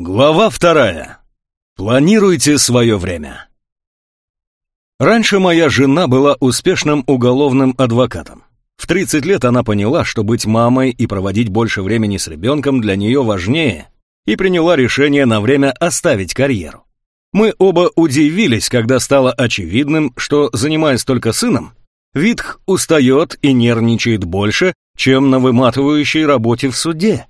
Глава вторая. Планируйте свое время. Раньше моя жена была успешным уголовным адвокатом. В 30 лет она поняла, что быть мамой и проводить больше времени с ребенком для нее важнее, и приняла решение на время оставить карьеру. Мы оба удивились, когда стало очевидным, что, занимаясь только сыном, Витх устает и нервничает больше, чем на выматывающей работе в суде.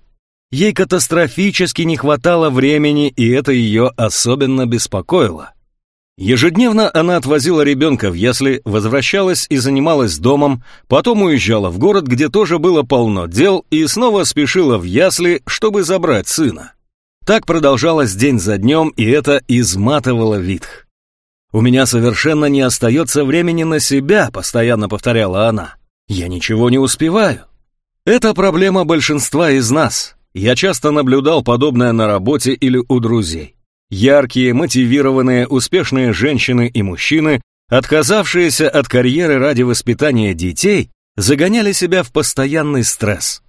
Ей катастрофически не хватало времени, и это ее особенно беспокоило. Ежедневно она отвозила ребенка в ясли, возвращалась и занималась домом, потом уезжала в город, где тоже было полно дел, и снова спешила в ясли, чтобы забрать сына. Так продолжалось день за днем, и это изматывало Витх. «У меня совершенно не остается времени на себя», — постоянно повторяла она. «Я ничего не успеваю». Это проблема большинства из нас. Я часто наблюдал подобное на работе или у друзей. Яркие, мотивированные, успешные женщины и мужчины, отказавшиеся от карьеры ради воспитания детей, загоняли себя в постоянный стресс.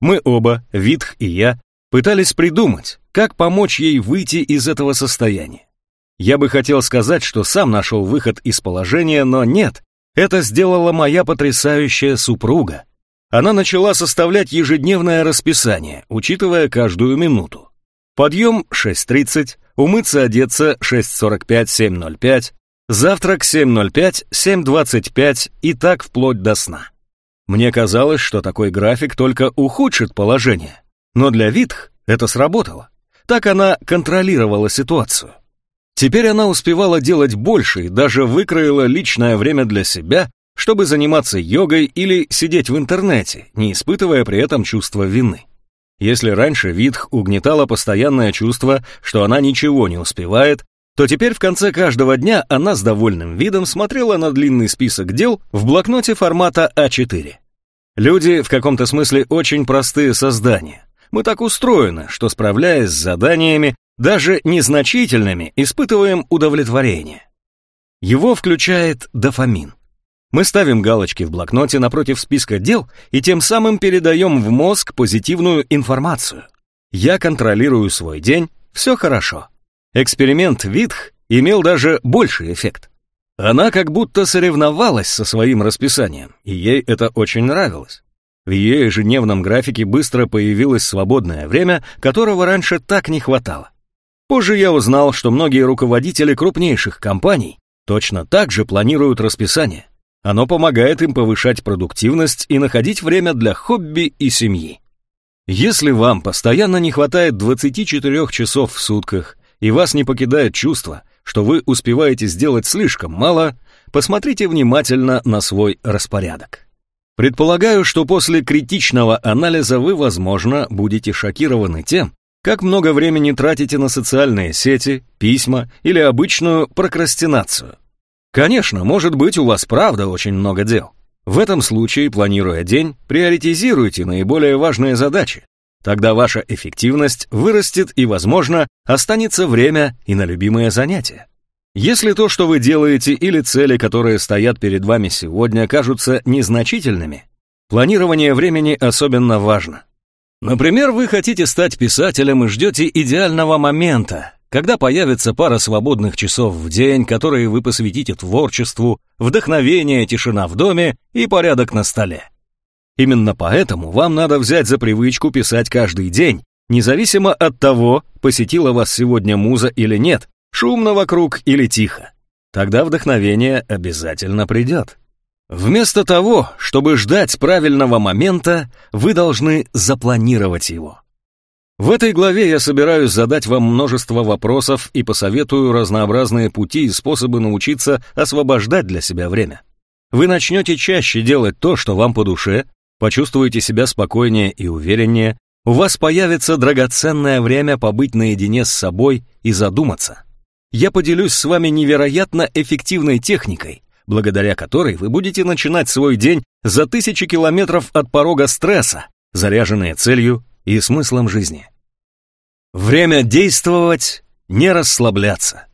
Мы оба, Витх и я, пытались придумать, как помочь ей выйти из этого состояния. Я бы хотел сказать, что сам нашел выход из положения, но нет, это сделала моя потрясающая супруга. Она начала составлять ежедневное расписание, учитывая каждую минуту. Подъем 6.30, умыться, одеться 6.45-7.05, завтрак 7.05, 7.25 и так вплоть до сна. Мне казалось, что такой график только ухудшит положение, но для Витх это сработало. Так она контролировала ситуацию. Теперь она успевала делать больше и даже выкроила личное время для себя, чтобы заниматься йогой или сидеть в интернете, не испытывая при этом чувства вины. Если раньше Витх угнетала постоянное чувство, что она ничего не успевает, то теперь в конце каждого дня она с довольным видом смотрела на длинный список дел в блокноте формата А4. Люди в каком-то смысле очень простые создания. Мы так устроены, что справляясь с заданиями, даже незначительными, испытываем удовлетворение. Его включает дофамин. Мы ставим галочки в блокноте напротив списка дел и тем самым передаем в мозг позитивную информацию. Я контролирую свой день, все хорошо. Эксперимент Витх имел даже больший эффект. Она как будто соревновалась со своим расписанием, и ей это очень нравилось. В ее ежедневном графике быстро появилось свободное время, которого раньше так не хватало. Позже я узнал, что многие руководители крупнейших компаний точно так же планируют расписание. Оно помогает им повышать продуктивность и находить время для хобби и семьи. Если вам постоянно не хватает 24 часов в сутках и вас не покидает чувство, что вы успеваете сделать слишком мало, посмотрите внимательно на свой распорядок. Предполагаю, что после критичного анализа вы, возможно, будете шокированы тем, как много времени тратите на социальные сети, письма или обычную прокрастинацию. Конечно, может быть, у вас правда очень много дел. В этом случае, планируя день, приоритизируйте наиболее важные задачи. Тогда ваша эффективность вырастет и, возможно, останется время и на любимые занятия. Если то, что вы делаете, или цели, которые стоят перед вами сегодня, кажутся незначительными, планирование времени особенно важно. Например, вы хотите стать писателем и ждете идеального момента, когда появится пара свободных часов в день, которые вы посвятите творчеству, вдохновение, тишина в доме и порядок на столе. Именно поэтому вам надо взять за привычку писать каждый день, независимо от того, посетила вас сегодня муза или нет, шумно вокруг или тихо. Тогда вдохновение обязательно придет. Вместо того, чтобы ждать правильного момента, вы должны запланировать его. В этой главе я собираюсь задать вам множество вопросов и посоветую разнообразные пути и способы научиться освобождать для себя время. Вы начнете чаще делать то, что вам по душе, почувствуете себя спокойнее и увереннее, у вас появится драгоценное время побыть наедине с собой и задуматься. Я поделюсь с вами невероятно эффективной техникой, благодаря которой вы будете начинать свой день за тысячи километров от порога стресса, заряженные целью и смыслом жизни. Время действовать, не расслабляться.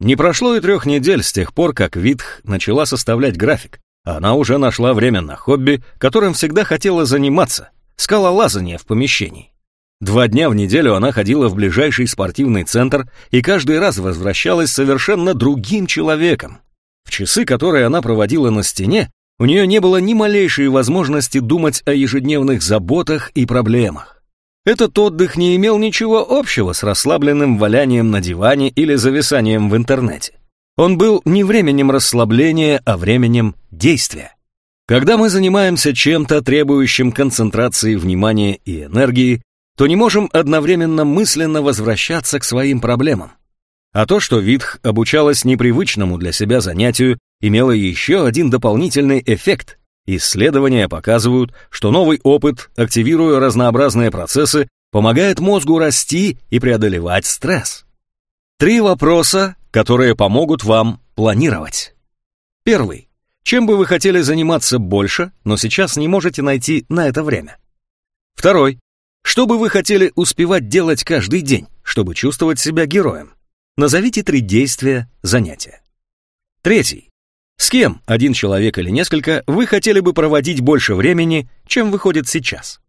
Не прошло и трех недель с тех пор, как Витх начала составлять график. Она уже нашла время на хобби, которым всегда хотела заниматься — скалолазание в помещении. Два дня в неделю она ходила в ближайший спортивный центр и каждый раз возвращалась совершенно другим человеком. В часы, которые она проводила на стене, у нее не было ни малейшей возможности думать о ежедневных заботах и проблемах. Этот отдых не имел ничего общего с расслабленным валянием на диване или зависанием в интернете. Он был не временем расслабления, а временем действия. Когда мы занимаемся чем-то, требующим концентрации внимания и энергии, то не можем одновременно мысленно возвращаться к своим проблемам. А то, что Витх обучалась непривычному для себя занятию, имело еще один дополнительный эффект. Исследования показывают, что новый опыт, активируя разнообразные процессы, помогает мозгу расти и преодолевать стресс. Три вопроса, которые помогут вам планировать. Первый. Чем бы вы хотели заниматься больше, но сейчас не можете найти на это время? Второй. Что бы вы хотели успевать делать каждый день, чтобы чувствовать себя героем? Назовите три действия, занятия. Третий. С кем, один человек или несколько, вы хотели бы проводить больше времени, чем выходит сейчас?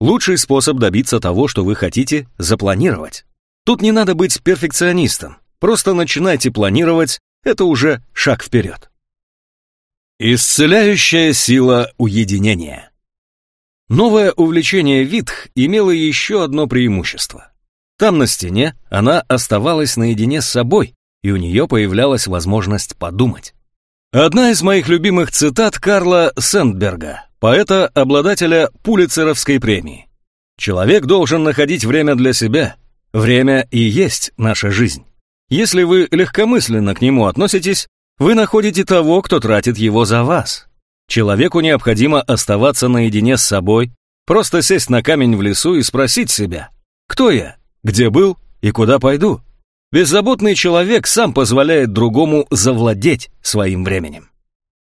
Лучший способ добиться того, что вы хотите, запланировать. Тут не надо быть перфекционистом, просто начинайте планировать, это уже шаг вперед. Исцеляющая сила уединения. Новое увлечение Витх имело еще одно преимущество. Там на стене она оставалась наедине с собой, и у нее появлялась возможность подумать. Одна из моих любимых цитат Карла Сэндберга, поэта-обладателя Пулицеровской премии. «Человек должен находить время для себя. Время и есть наша жизнь. Если вы легкомысленно к нему относитесь, вы находите того, кто тратит его за вас. Человеку необходимо оставаться наедине с собой, просто сесть на камень в лесу и спросить себя, кто я, где был и куда пойду. Беззаботный человек сам позволяет другому завладеть своим временем.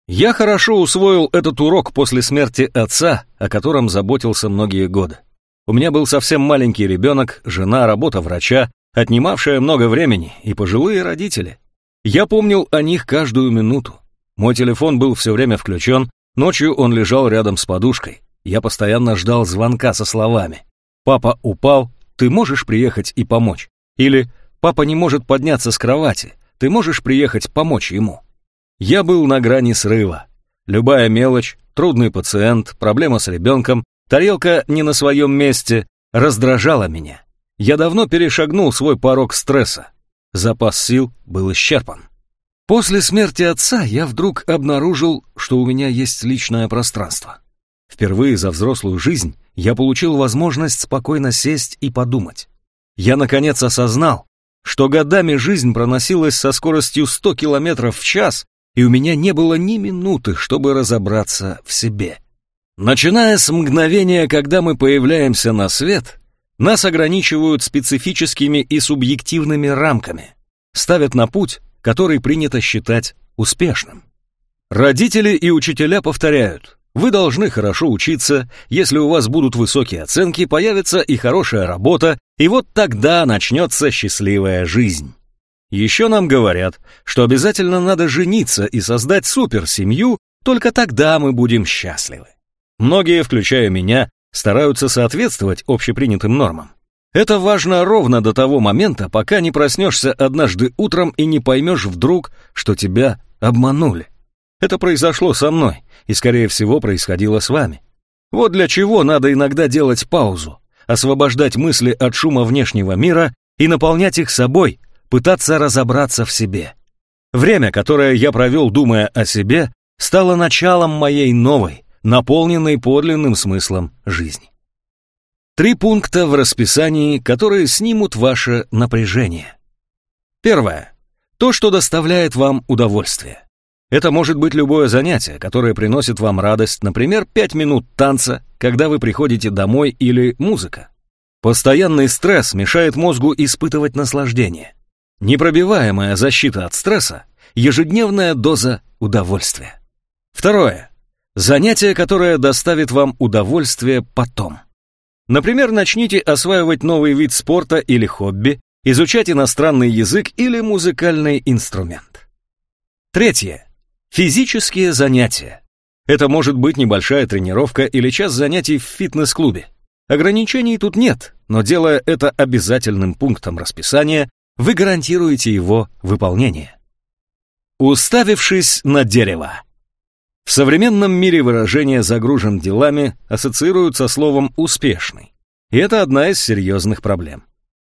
Я хорошо усвоил этот урок после смерти отца, о котором заботился многие годы. У меня был совсем маленький ребенок, жена, работа врача, отнимавшая много времени, и пожилые родители. Я помнил о них каждую минуту. Мой телефон был все время включен, ночью он лежал рядом с подушкой. Я постоянно ждал звонка со словами «Папа упал, ты можешь приехать и помочь?» Или «Папа не может подняться с кровати, ты можешь приехать помочь ему?» Я был на грани срыва. Любая мелочь, трудный пациент, проблема с ребенком, тарелка не на своем месте раздражала меня. Я давно перешагнул свой порог стресса. Запас сил был исчерпан. После смерти отца я вдруг обнаружил, что у меня есть личное пространство. Впервые за взрослую жизнь я получил возможность спокойно сесть и подумать. Я наконец осознал, что годами жизнь проносилась со скоростью 100 км в час, и у меня не было ни минуты, чтобы разобраться в себе. Начиная с мгновения, когда мы появляемся на свет, нас ограничивают специфическими и субъективными рамками, ставят на путь, который принято считать успешным. Родители и учителя повторяют, вы должны хорошо учиться, если у вас будут высокие оценки, появится и хорошая работа, и вот тогда начнется счастливая жизнь. Еще нам говорят, что обязательно надо жениться и создать суперсемью, только тогда мы будем счастливы. Многие, включая меня, стараются соответствовать общепринятым нормам. Это важно ровно до того момента, пока не проснешься однажды утром и не поймешь вдруг, что тебя обманули. Это произошло со мной, и, скорее всего, происходило с вами. Вот для чего надо иногда делать паузу, освобождать мысли от шума внешнего мира и наполнять их собой, пытаться разобраться в себе. Время, которое я провел, думая о себе, стало началом моей новой, наполненной подлинным смыслом жизни. Три пункта в расписании, которые снимут ваше напряжение. Первое. То, что доставляет вам удовольствие. Это может быть любое занятие, которое приносит вам радость, например, 5 минут танца, когда вы приходите домой или музыка. Постоянный стресс мешает мозгу испытывать наслаждение. Непробиваемая защита от стресса – ежедневная доза удовольствия. Второе. Занятие, которое доставит вам удовольствие потом – Например, начните осваивать новый вид спорта или хобби, изучать иностранный язык или музыкальный инструмент. Третье. Физические занятия. Это может быть небольшая тренировка или час занятий в фитнес-клубе. Ограничений тут нет, но делая это обязательным пунктом расписания, вы гарантируете его выполнение. Уставившись на дерево. В современном мире выражение «загружен делами» ассоциируют со словом «успешный». И это одна из серьезных проблем.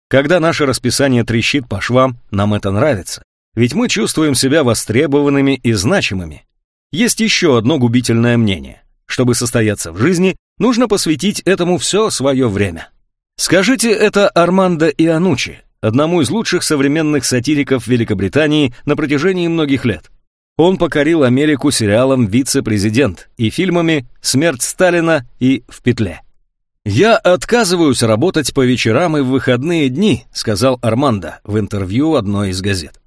Когда наше расписание трещит по швам, нам это нравится, ведь мы чувствуем себя востребованными и значимыми. Есть еще одно губительное мнение. Чтобы состояться в жизни, нужно посвятить этому все свое время. Скажите это Армандо Ианучи, одному из лучших современных сатириков Великобритании на протяжении многих лет. Он покорил Америку сериалом «Вице-президент» и фильмами «Смерть Сталина» и «В петле». «Я отказываюсь работать по вечерам и в выходные дни», сказал Армандо в интервью одной из газет.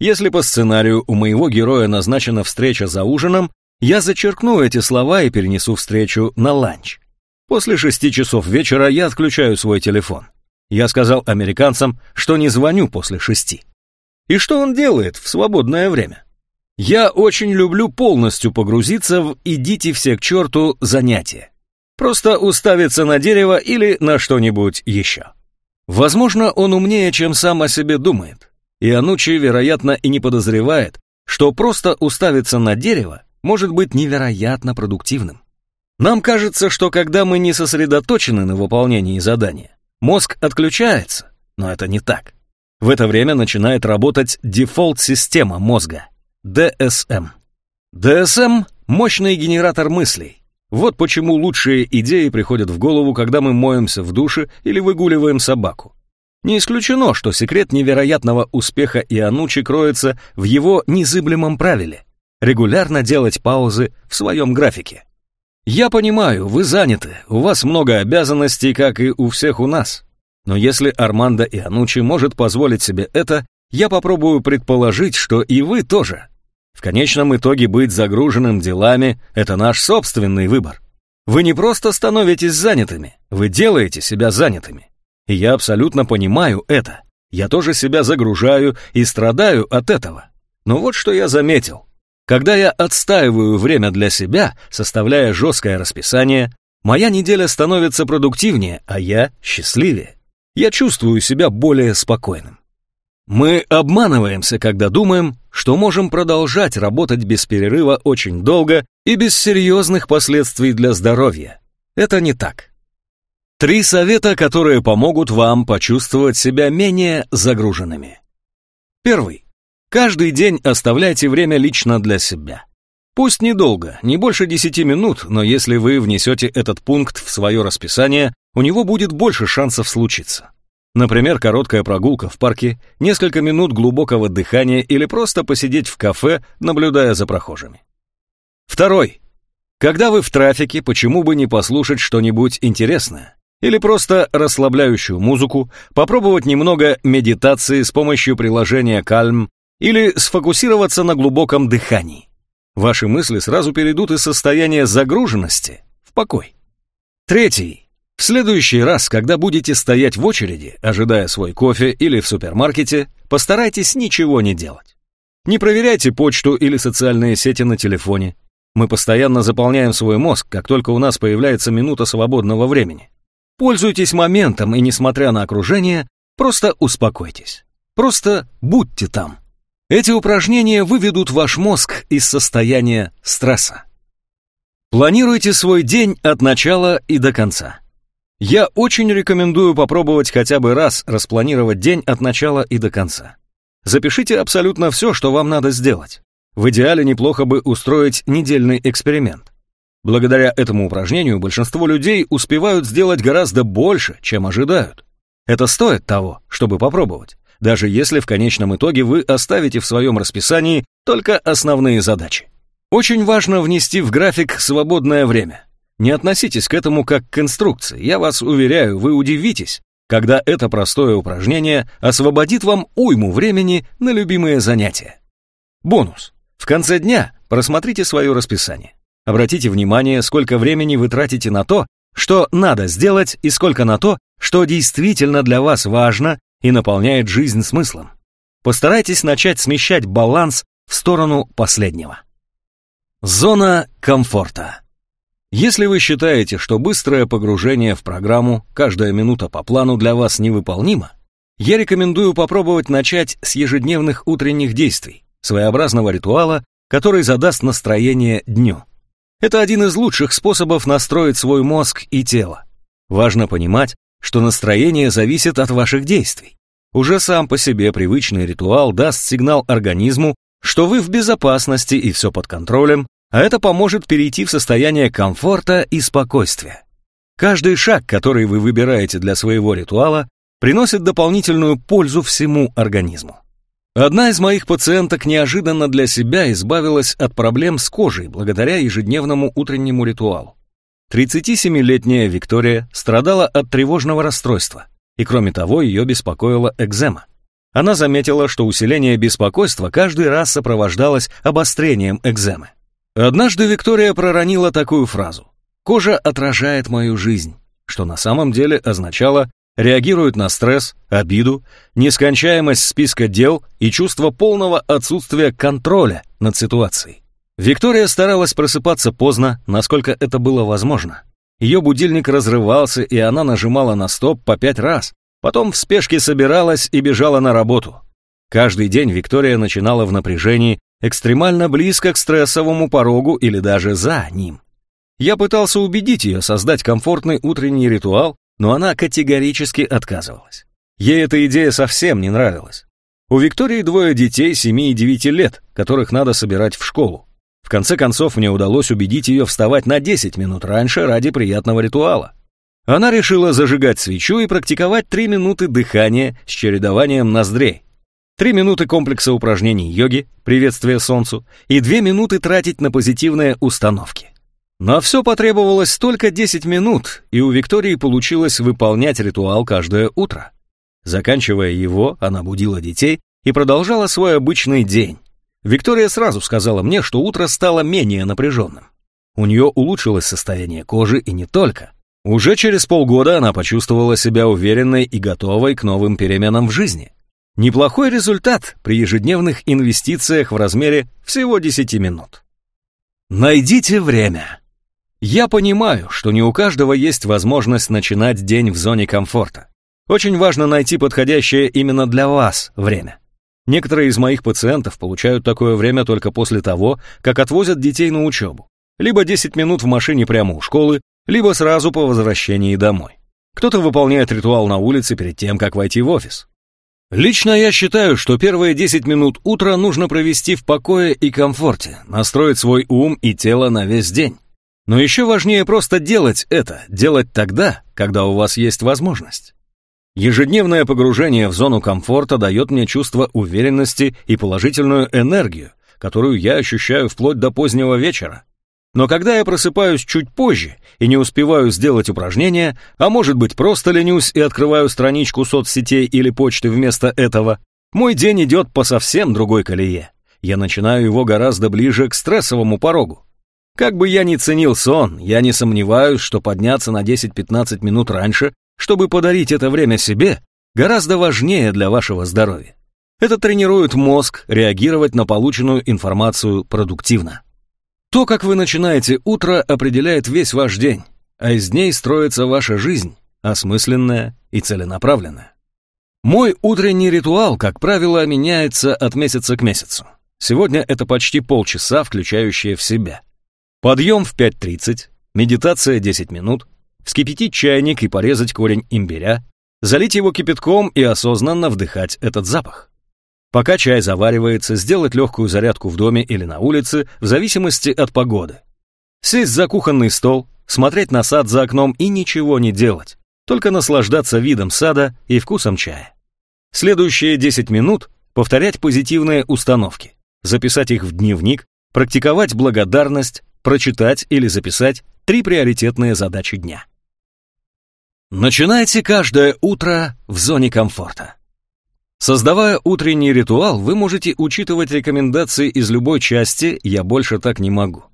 «Если по сценарию у моего героя назначена встреча за ужином, я зачеркну эти слова и перенесу встречу на ланч. После шести часов вечера я отключаю свой телефон. Я сказал американцам, что не звоню после шести. И что он делает в свободное время? Я очень люблю полностью погрузиться в «идите все к черту» занятие. Просто уставиться на дерево или на что-нибудь еще. Возможно, он умнее, чем сам о себе думает. И Анучи, вероятно, и не подозревает, что просто уставиться на дерево может быть невероятно продуктивным. Нам кажется, что когда мы не сосредоточены на выполнении задания, мозг отключается, но это не так. В это время начинает работать дефолт-система мозга, DSM. DSM – мощный генератор мыслей. Вот почему лучшие идеи приходят в голову, когда мы моемся в душе или выгуливаем собаку. Не исключено, что секрет невероятного успеха Ианучи кроется в его незыблемом правиле – регулярно делать паузы в своем графике. Я понимаю, вы заняты, у вас много обязанностей, как и у всех у нас. Но если Армандо и Анучи может позволить себе это, я попробую предположить, что и вы тоже. В конечном итоге быть загруженным делами – это наш собственный выбор. Вы не просто становитесь занятыми, вы делаете себя занятыми. Я абсолютно понимаю это. Я тоже себя загружаю и страдаю от этого. Но вот что я заметил. Когда я отстаиваю время для себя, составляя жесткое расписание, моя неделя становится продуктивнее, а я счастливее. Я чувствую себя более спокойным. Мы обманываемся, когда думаем, что можем продолжать работать без перерыва очень долго и без серьезных последствий для здоровья. Это не так. Три совета, которые помогут вам почувствовать себя менее загруженными. Первый. Каждый день оставляйте время лично для себя. Пусть недолго, не больше 10 минут, но если вы внесете этот пункт в свое расписание, у него будет больше шансов случиться. Например, короткая прогулка в парке, несколько минут глубокого дыхания или просто посидеть в кафе, наблюдая за прохожими. Второй. Когда вы в трафике, почему бы не послушать что-нибудь интересное? Или просто расслабляющую музыку, попробовать немного медитации с помощью приложения Calm или сфокусироваться на глубоком дыхании. Ваши мысли сразу перейдут из состояния загруженности в покой. Третий. В следующий раз, когда будете стоять в очереди, ожидая свой кофе или в супермаркете, постарайтесь ничего не делать. Не проверяйте почту или социальные сети на телефоне. Мы постоянно заполняем свой мозг, как только у нас появляется минута свободного времени. Пользуйтесь моментом и, несмотря на окружение, просто успокойтесь. Просто будьте там. Эти упражнения выведут ваш мозг из состояния стресса. Планируйте свой день от начала и до конца. Я очень рекомендую попробовать хотя бы раз распланировать день от начала и до конца. Запишите абсолютно все, что вам надо сделать. В идеале неплохо бы устроить недельный эксперимент. Благодаря этому упражнению большинство людей успевают сделать гораздо больше, чем ожидают. Это стоит того, чтобы попробовать даже если в конечном итоге вы оставите в своем расписании только основные задачи. Очень важно внести в график свободное время. Не относитесь к этому как к инструкции, я вас уверяю, вы удивитесь, когда это простое упражнение освободит вам уйму времени на любимые занятия. Бонус. В конце дня просмотрите свое расписание. Обратите внимание, сколько времени вы тратите на то, что надо сделать, и сколько на то, что действительно для вас важно и наполняет жизнь смыслом. Постарайтесь начать смещать баланс в сторону последнего. Зона комфорта. Если вы считаете, что быстрое погружение в программу, каждая минута по плану для вас невыполнима, я рекомендую попробовать начать с ежедневных утренних действий, своеобразного ритуала, который задаст настроение дню. Это один из лучших способов настроить свой мозг и тело. Важно понимать, что настроение зависит от ваших действий. Уже сам по себе привычный ритуал даст сигнал организму, что вы в безопасности и все под контролем, а это поможет перейти в состояние комфорта и спокойствия. Каждый шаг, который вы выбираете для своего ритуала, приносит дополнительную пользу всему организму. Одна из моих пациенток неожиданно для себя избавилась от проблем с кожей благодаря ежедневному утреннему ритуалу. 37-летняя Виктория страдала от тревожного расстройства, и кроме того ее беспокоила экзема. Она заметила, что усиление беспокойства каждый раз сопровождалось обострением экземы. Однажды Виктория проронила такую фразу «Кожа отражает мою жизнь», что на самом деле означало реагирует на стресс, обиду, нескончаемость списка дел и чувство полного отсутствия контроля над ситуацией. Виктория старалась просыпаться поздно, насколько это было возможно. Ее будильник разрывался, и она нажимала на стоп по пять раз. Потом в спешке собиралась и бежала на работу. Каждый день Виктория начинала в напряжении, экстремально близко к стрессовому порогу или даже за ним. Я пытался убедить ее создать комфортный утренний ритуал, но она категорически отказывалась. Ей эта идея совсем не нравилась. У Виктории двое детей 7 и 9 лет, которых надо собирать в школу. В конце концов, мне удалось убедить ее вставать на 10 минут раньше ради приятного ритуала. Она решила зажигать свечу и практиковать 3 минуты дыхания с чередованием ноздрей. 3 минуты комплекса упражнений йоги, приветствие солнцу, и 2 минуты тратить на позитивные установки. На все потребовалось только 10 минут, и у Виктории получилось выполнять ритуал каждое утро. Заканчивая его, она будила детей и продолжала свой обычный день. Виктория сразу сказала мне, что утро стало менее напряженным. У нее улучшилось состояние кожи и не только. Уже через полгода она почувствовала себя уверенной и готовой к новым переменам в жизни. Неплохой результат при ежедневных инвестициях в размере всего 10 минут. Найдите время. Я понимаю, что не у каждого есть возможность начинать день в зоне комфорта. Очень важно найти подходящее именно для вас время. Некоторые из моих пациентов получают такое время только после того, как отвозят детей на учебу. Либо 10 минут в машине прямо у школы, либо сразу по возвращении домой. Кто-то выполняет ритуал на улице перед тем, как войти в офис. Лично я считаю, что первые 10 минут утра нужно провести в покое и комфорте, настроить свой ум и тело на весь день. Но еще важнее просто делать это, делать тогда, когда у вас есть возможность. Ежедневное погружение в зону комфорта дает мне чувство уверенности и положительную энергию, которую я ощущаю вплоть до позднего вечера. Но когда я просыпаюсь чуть позже и не успеваю сделать упражнения, а может быть просто ленюсь и открываю страничку соцсетей или почты вместо этого, мой день идет по совсем другой колее. Я начинаю его гораздо ближе к стрессовому порогу. Как бы я ни ценил сон, я не сомневаюсь, что подняться на 10-15 минут раньше чтобы подарить это время себе, гораздо важнее для вашего здоровья. Это тренирует мозг реагировать на полученную информацию продуктивно. То, как вы начинаете утро, определяет весь ваш день, а из дней строится ваша жизнь, осмысленная и целенаправленная. Мой утренний ритуал, как правило, меняется от месяца к месяцу. Сегодня это почти полчаса, включающие в себя. Подъем в 5.30, медитация 10 минут, вскипятить чайник и порезать корень имбиря, залить его кипятком и осознанно вдыхать этот запах. Пока чай заваривается, сделать легкую зарядку в доме или на улице, в зависимости от погоды. Сесть за кухонный стол, смотреть на сад за окном и ничего не делать, только наслаждаться видом сада и вкусом чая. Следующие 10 минут повторять позитивные установки, записать их в дневник, практиковать благодарность, прочитать или записать три приоритетные задачи дня. Начинайте каждое утро в зоне комфорта. Создавая утренний ритуал, вы можете учитывать рекомендации из любой части «я больше так не могу».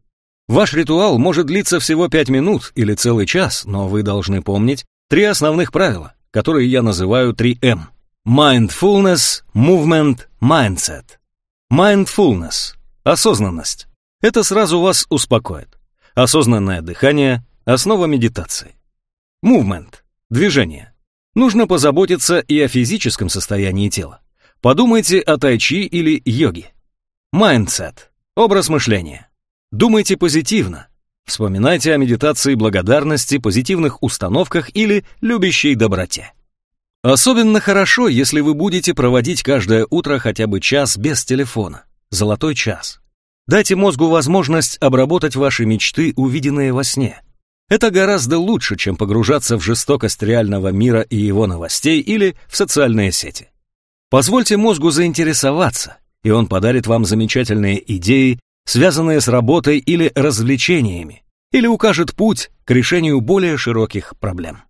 Ваш ритуал может длиться всего 5 минут или целый час, но вы должны помнить три основных правила, которые я называю 3М. Mindfulness, Movement, Mindset. Mindfulness – осознанность. Это сразу вас успокоит. Осознанное дыхание – основа медитации. Movement – движение. Нужно позаботиться и о физическом состоянии тела. Подумайте о тайчи или йоге. Mindset – образ мышления. Думайте позитивно. Вспоминайте о медитации благодарности, позитивных установках или любящей доброте. Особенно хорошо, если вы будете проводить каждое утро хотя бы час без телефона. Золотой час. Дайте мозгу возможность обработать ваши мечты, увиденные во сне. Это гораздо лучше, чем погружаться в жестокость реального мира и его новостей или в социальные сети. Позвольте мозгу заинтересоваться, и он подарит вам замечательные идеи, связанные с работой или развлечениями, или укажет путь к решению более широких проблем.